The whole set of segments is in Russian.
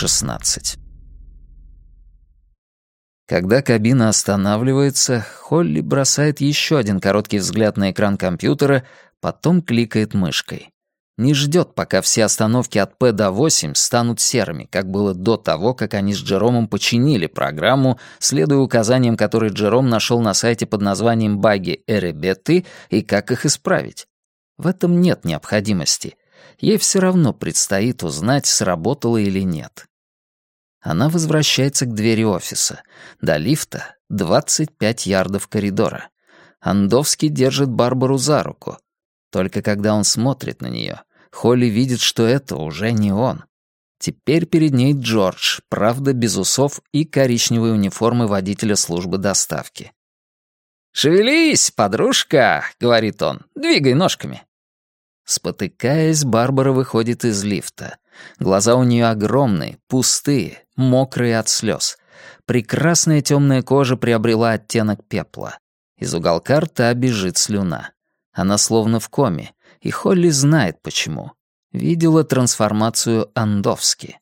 16. Когда кабина останавливается, Холли бросает еще один короткий взгляд на экран компьютера, потом кликает мышкой. Не ждет, пока все остановки от П до 8 станут серыми, как было до того, как они с Джеромом починили программу, следуя указаниям, которые Джером нашел на сайте под названием «Баги Эребеты» и как их исправить. В этом нет необходимости. Ей все равно предстоит узнать, сработало или нет. Она возвращается к двери офиса. До лифта 25 ярдов коридора. Андовский держит Барбару за руку. Только когда он смотрит на нее, Холли видит, что это уже не он. Теперь перед ней Джордж, правда, без усов и коричневой униформы водителя службы доставки. «Шевелись, подружка!» — говорит он. «Двигай ножками!» Спотыкаясь, Барбара выходит из лифта. Глаза у нее огромные, пустые, мокрые от слез. Прекрасная темная кожа приобрела оттенок пепла. Из уголка рта бежит слюна. Она словно в коме, и Холли знает почему. Видела трансформацию Андовски.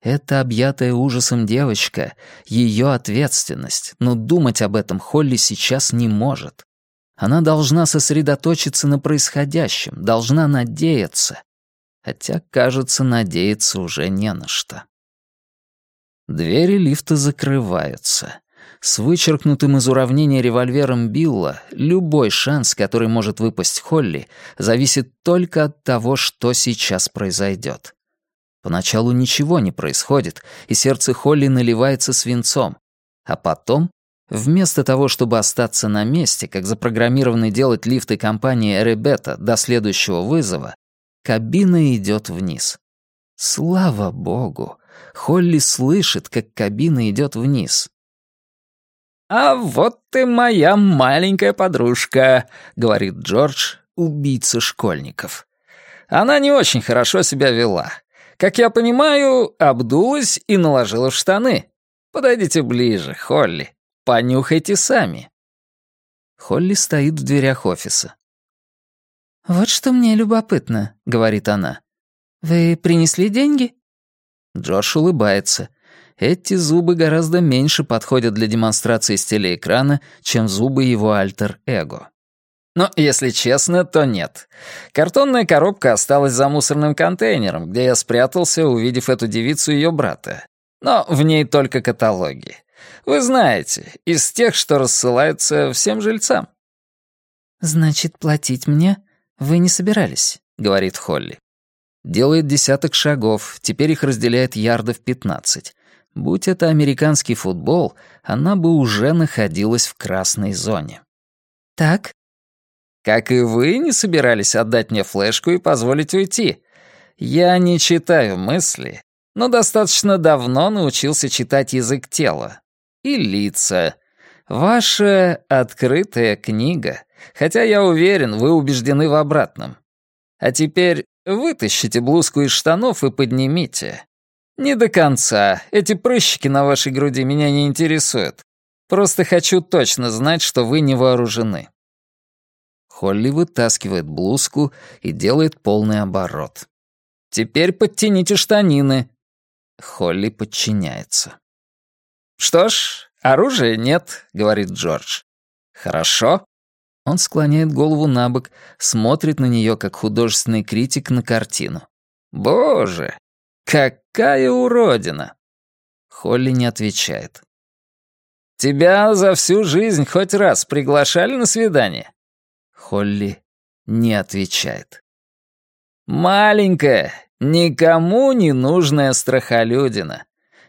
Это объятая ужасом девочка, ее ответственность, но думать об этом Холли сейчас не может. Она должна сосредоточиться на происходящем, должна надеяться. Хотя, кажется, надеяться уже не на что. Двери лифта закрываются. С вычеркнутым из уравнения револьвером Билла любой шанс, который может выпасть Холли, зависит только от того, что сейчас произойдет. Поначалу ничего не происходит, и сердце Холли наливается свинцом. А потом Вместо того, чтобы остаться на месте, как запрограммированы делать лифты компании «Ребета» до следующего вызова, кабина идет вниз. Слава богу! Холли слышит, как кабина идет вниз. «А вот ты моя маленькая подружка», — говорит Джордж, убийца школьников. Она не очень хорошо себя вела. Как я понимаю, обдулась и наложила штаны. Подойдите ближе, Холли. Понюхайте сами». Холли стоит в дверях офиса. «Вот что мне любопытно», — говорит она. «Вы принесли деньги?» Джош улыбается. Эти зубы гораздо меньше подходят для демонстрации с телеэкрана, чем зубы его альтер-эго. Но, если честно, то нет. Картонная коробка осталась за мусорным контейнером, где я спрятался, увидев эту девицу ее брата. Но в ней только каталоги. Вы знаете, из тех, что рассылаются всем жильцам». «Значит, платить мне вы не собирались», — говорит Холли. Делает десяток шагов, теперь их разделяет ярдов пятнадцать. Будь это американский футбол, она бы уже находилась в красной зоне. «Так?» «Как и вы не собирались отдать мне флешку и позволить уйти. Я не читаю мысли, но достаточно давно научился читать язык тела, и лица. Ваша открытая книга, хотя я уверен, вы убеждены в обратном. А теперь вытащите блузку из штанов и поднимите. Не до конца, эти прыщики на вашей груди меня не интересуют. Просто хочу точно знать, что вы не вооружены». Холли вытаскивает блузку и делает полный оборот. «Теперь подтяните штанины». Холли подчиняется. «Что ж, оружия нет», — говорит Джордж. «Хорошо». Он склоняет голову на бок, смотрит на нее как художественный критик на картину. «Боже, какая уродина!» Холли не отвечает. «Тебя за всю жизнь хоть раз приглашали на свидание?» Холли не отвечает. «Маленькая, никому не нужная страхолюдина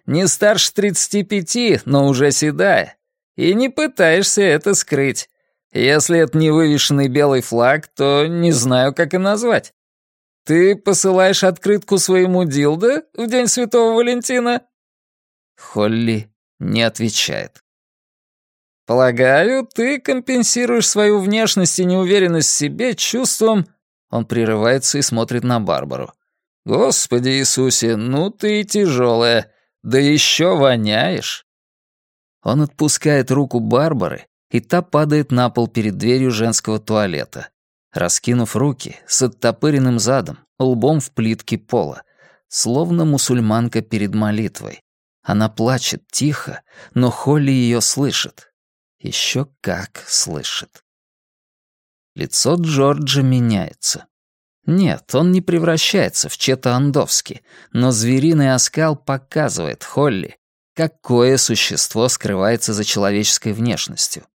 не старше 35, но уже седая. И не пытаешься это скрыть. Если это не вывешенный белый флаг, то не знаю, как и назвать. Ты посылаешь открытку своему Дилда в День Святого Валентина?» Холли не отвечает. «Полагаю, ты компенсируешь свою внешность и неуверенность в себе чувством...» Он прерывается и смотрит на Барбару. «Господи Иисусе, ну ты и тяжелая. Да еще воняешь!» Он отпускает руку Барбары, и та падает на пол перед дверью женского туалета. Раскинув руки, с оттопыренным задом, лбом в плитке пола, словно мусульманка перед молитвой. Она плачет тихо, но Холли ее слышит. Еще как слышит. Лицо Джорджа меняется. Нет, он не превращается в Чета Андовски, но звериный оскал показывает Холли, какое существо скрывается за человеческой внешностью.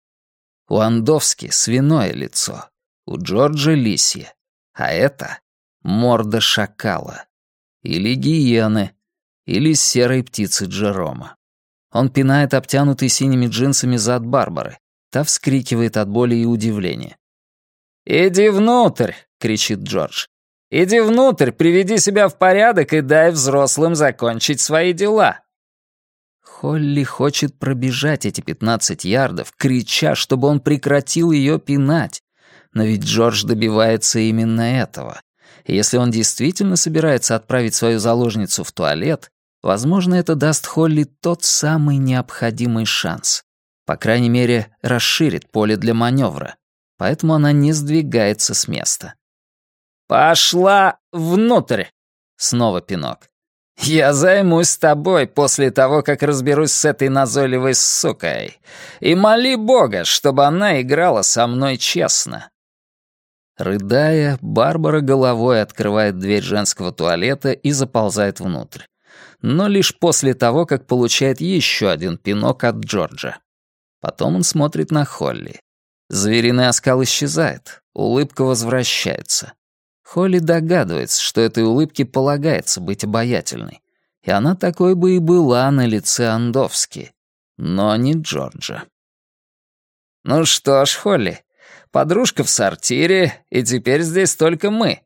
У Андовски свиное лицо, у Джорджа лисье, а это морда шакала. Или гиены, или серой птицы Джерома. Он пинает обтянутый синими джинсами зад Барбары. Та вскрикивает от боли и удивления. «Иди внутрь!» — кричит Джордж. «Иди внутрь, приведи себя в порядок и дай взрослым закончить свои дела!» Холли хочет пробежать эти пятнадцать ярдов, крича, чтобы он прекратил ее пинать. Но ведь Джордж добивается именно этого. Если он действительно собирается отправить свою заложницу в туалет, возможно, это даст Холли тот самый необходимый шанс. По крайней мере, расширит поле для маневра. Поэтому она не сдвигается с места. «Пошла внутрь!» Снова пинок. «Я займусь тобой после того, как разберусь с этой назойливой сукой. И моли Бога, чтобы она играла со мной честно». Рыдая, Барбара головой открывает дверь женского туалета и заползает внутрь. Но лишь после того, как получает еще один пинок от Джорджа. Потом он смотрит на Холли. Звериный оскал исчезает, улыбка возвращается. Холли догадывается, что этой улыбке полагается быть обаятельной. И она такой бы и была на лице Андовски. Но не Джорджа. «Ну что ж, Холли, подружка в сортире, и теперь здесь только мы.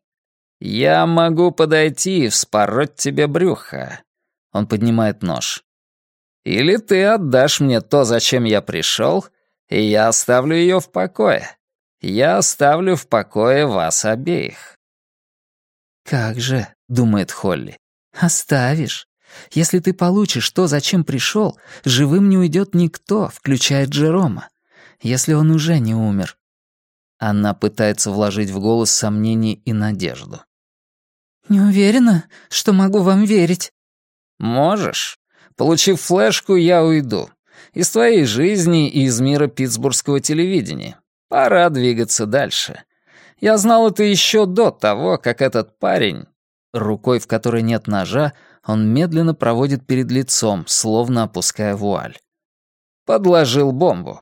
Я могу подойти и вспороть тебе брюхо». Он поднимает нож. «Или ты отдашь мне то, зачем я пришел, и я оставлю ее в покое. Я оставлю в покое вас обеих». «Как же», — думает Холли, — «оставишь. Если ты получишь то, зачем пришел, живым не уйдет никто, включая Джерома, если он уже не умер». Она пытается вложить в голос сомнение и надежду. «Не уверена, что могу вам верить». «Можешь. Получив флешку, я уйду. Из твоей жизни и из мира питтсбургского телевидения. Пора двигаться дальше. Я знал это еще до того, как этот парень, рукой в которой нет ножа, он медленно проводит перед лицом, словно опуская вуаль. Подложил бомбу.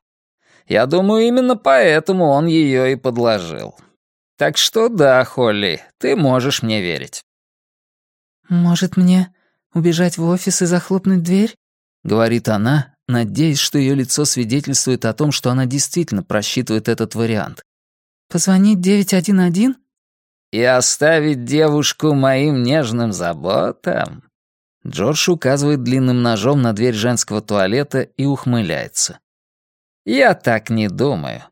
Я думаю, именно поэтому он ее и подложил. Так что да, Холли, ты можешь мне верить. «Может, мне убежать в офис и захлопнуть дверь?» — говорит она, надеясь, что ее лицо свидетельствует о том, что она действительно просчитывает этот вариант. Позвонить 911? И оставить девушку моим нежным заботам? Джордж указывает длинным ножом на дверь женского туалета и ухмыляется. «Я так не думаю.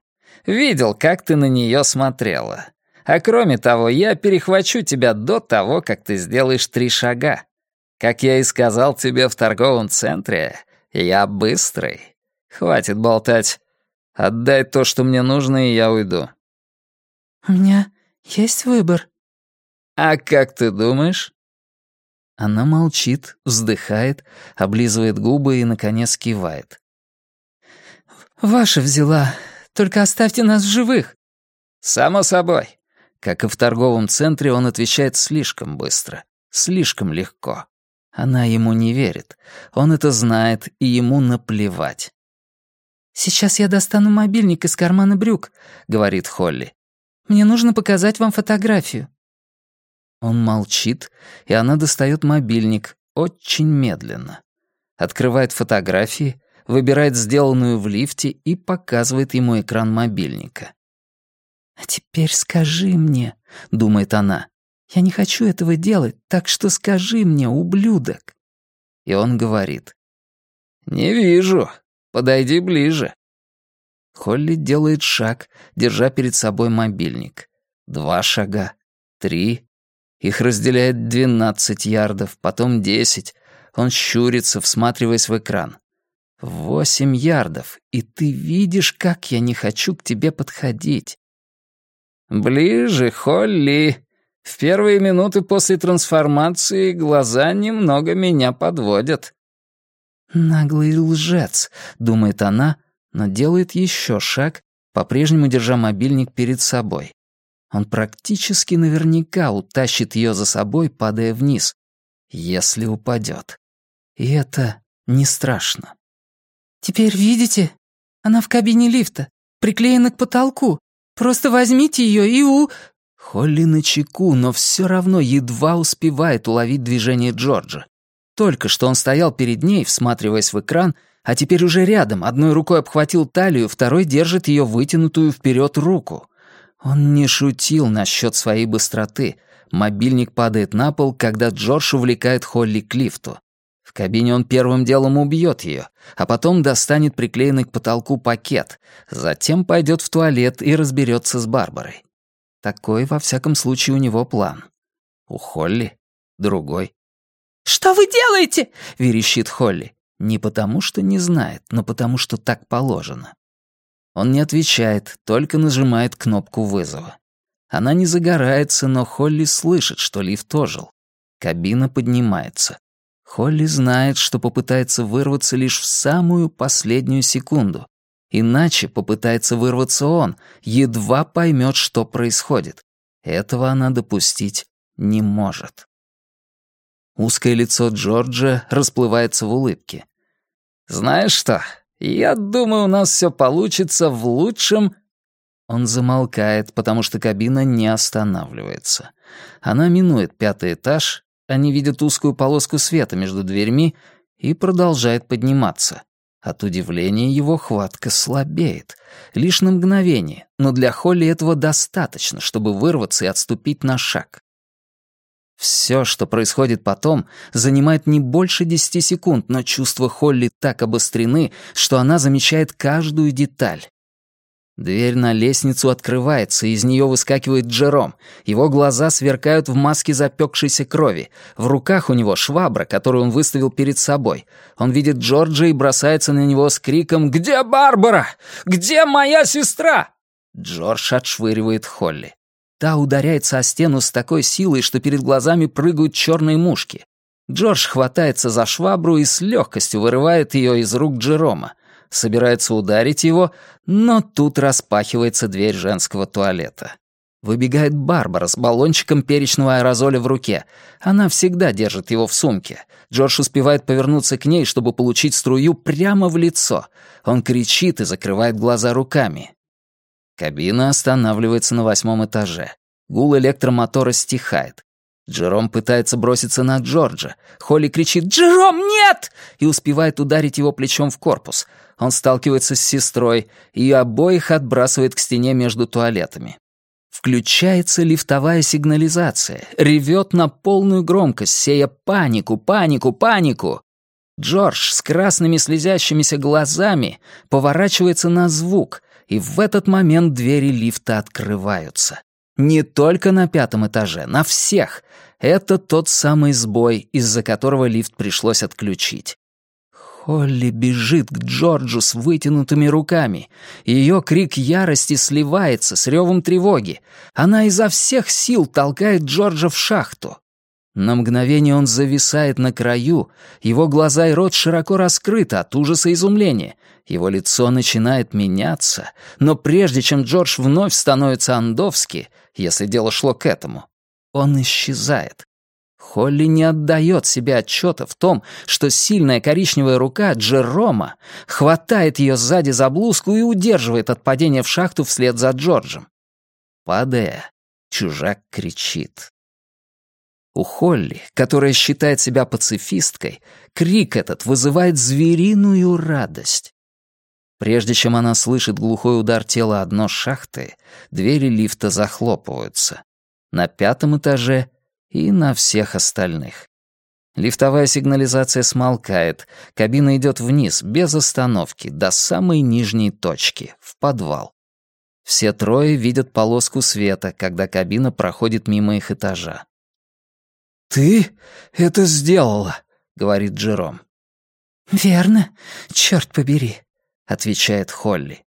Видел, как ты на нее смотрела. А кроме того, я перехвачу тебя до того, как ты сделаешь три шага. Как я и сказал тебе в торговом центре, я быстрый. Хватит болтать. Отдай то, что мне нужно, и я уйду. «У меня есть выбор». «А как ты думаешь?» Она молчит, вздыхает, облизывает губы и, наконец, кивает. «Ваша взяла. Только оставьте нас в живых». «Само собой». Как и в торговом центре, он отвечает слишком быстро, слишком легко. Она ему не верит. Он это знает, и ему наплевать. «Сейчас я достану мобильник из кармана брюк», — говорит Холли. Мне нужно показать вам фотографию». Он молчит, и она достает мобильник очень медленно. Открывает фотографии, выбирает сделанную в лифте и показывает ему экран мобильника. «А теперь скажи мне», — думает она, — «я не хочу этого делать, так что скажи мне, ублюдок». И он говорит, «Не вижу, подойди ближе». Холли делает шаг, держа перед собой мобильник. Два шага. Три. Их разделяет двенадцать ярдов, потом десять. Он щурится, всматриваясь в экран. Восемь ярдов, и ты видишь, как я не хочу к тебе подходить. «Ближе, Холли. В первые минуты после трансформации глаза немного меня подводят». «Наглый лжец», — думает она, но делает еще шаг, по-прежнему держа мобильник перед собой. Он практически наверняка утащит ее за собой, падая вниз, если упадет. И это не страшно. «Теперь видите? Она в кабине лифта, приклеена к потолку. Просто возьмите ее и у...» Холли на чеку, но все равно едва успевает уловить движение Джорджа. Только что он стоял перед ней, всматриваясь в экран, а теперь уже рядом, одной рукой обхватил талию, второй держит ее вытянутую вперед руку. Он не шутил насчет своей быстроты. Мобильник падает на пол, когда Джордж увлекает Холли к лифту. В кабине он первым делом убьет ее, а потом достанет приклеенный к потолку пакет, затем пойдет в туалет и разберется с Барбарой. Такой, во всяком случае, у него план. У Холли другой. «Что вы делаете?» — верещит Холли. Не потому, что не знает, но потому, что так положено. Он не отвечает, только нажимает кнопку вызова. Она не загорается, но Холли слышит, что лифт ожил. Кабина поднимается. Холли знает, что попытается вырваться лишь в самую последнюю секунду. Иначе попытается вырваться он, едва поймет, что происходит. Этого она допустить не может. Узкое лицо Джорджа расплывается в улыбке. «Знаешь что, я думаю, у нас все получится в лучшем...» Он замолкает, потому что кабина не останавливается. Она минует пятый этаж они видят узкую полоску света между дверьми и продолжает подниматься. От удивления его хватка слабеет. Лишь на мгновение, но для Холли этого достаточно, чтобы вырваться и отступить на шаг. Все, что происходит потом, занимает не больше десяти секунд, но чувства Холли так обострены, что она замечает каждую деталь. Дверь на лестницу открывается, и из нее выскакивает Джером. Его глаза сверкают в маске запекшейся крови. В руках у него швабра, которую он выставил перед собой. Он видит Джорджа и бросается на него с криком «Где Барбара? Где моя сестра?» Джордж отшвыривает Холли. Та ударяется о стену с такой силой, что перед глазами прыгают черные мушки. Джордж хватается за швабру и с легкостью вырывает ее из рук Джерома собирается ударить его, но тут распахивается дверь женского туалета. Выбегает Барбара с баллончиком перечного аэрозоля в руке. Она всегда держит его в сумке. Джордж успевает повернуться к ней, чтобы получить струю прямо в лицо. Он кричит и закрывает глаза руками. Кабина останавливается на восьмом этаже. Гул электромотора стихает. Джером пытается броситься на Джорджа. Холли кричит «Джером, нет!» и успевает ударить его плечом в корпус. Он сталкивается с сестрой, и обоих отбрасывает к стене между туалетами. Включается лифтовая сигнализация, ревет на полную громкость, сея панику, панику, панику. Джордж с красными слезящимися глазами поворачивается на звук, и в этот момент двери лифта открываются. Не только на пятом этаже, на всех. Это тот самый сбой, из-за которого лифт пришлось отключить. Холли бежит к Джорджу с вытянутыми руками. Ее крик ярости сливается с ревом тревоги. Она изо всех сил толкает Джорджа в шахту. На мгновение он зависает на краю, его глаза и рот широко раскрыты от ужаса и изумления. Его лицо начинает меняться, но прежде чем Джордж вновь становится андовски, если дело шло к этому, он исчезает. Холли не отдает себе отчета в том, что сильная коричневая рука Джерома хватает ее сзади за блузку и удерживает от падения в шахту вслед за Джорджем. Падая, чужак кричит. У Холли, которая считает себя пацифисткой, крик этот вызывает звериную радость. Прежде чем она слышит глухой удар тела одной шахты, двери лифта захлопываются. На пятом этаже и на всех остальных. Лифтовая сигнализация смолкает, кабина идет вниз, без остановки, до самой нижней точки, в подвал. Все трое видят полоску света, когда кабина проходит мимо их этажа. «Ты это сделала», — говорит Джером. «Верно, черт побери», — отвечает Холли.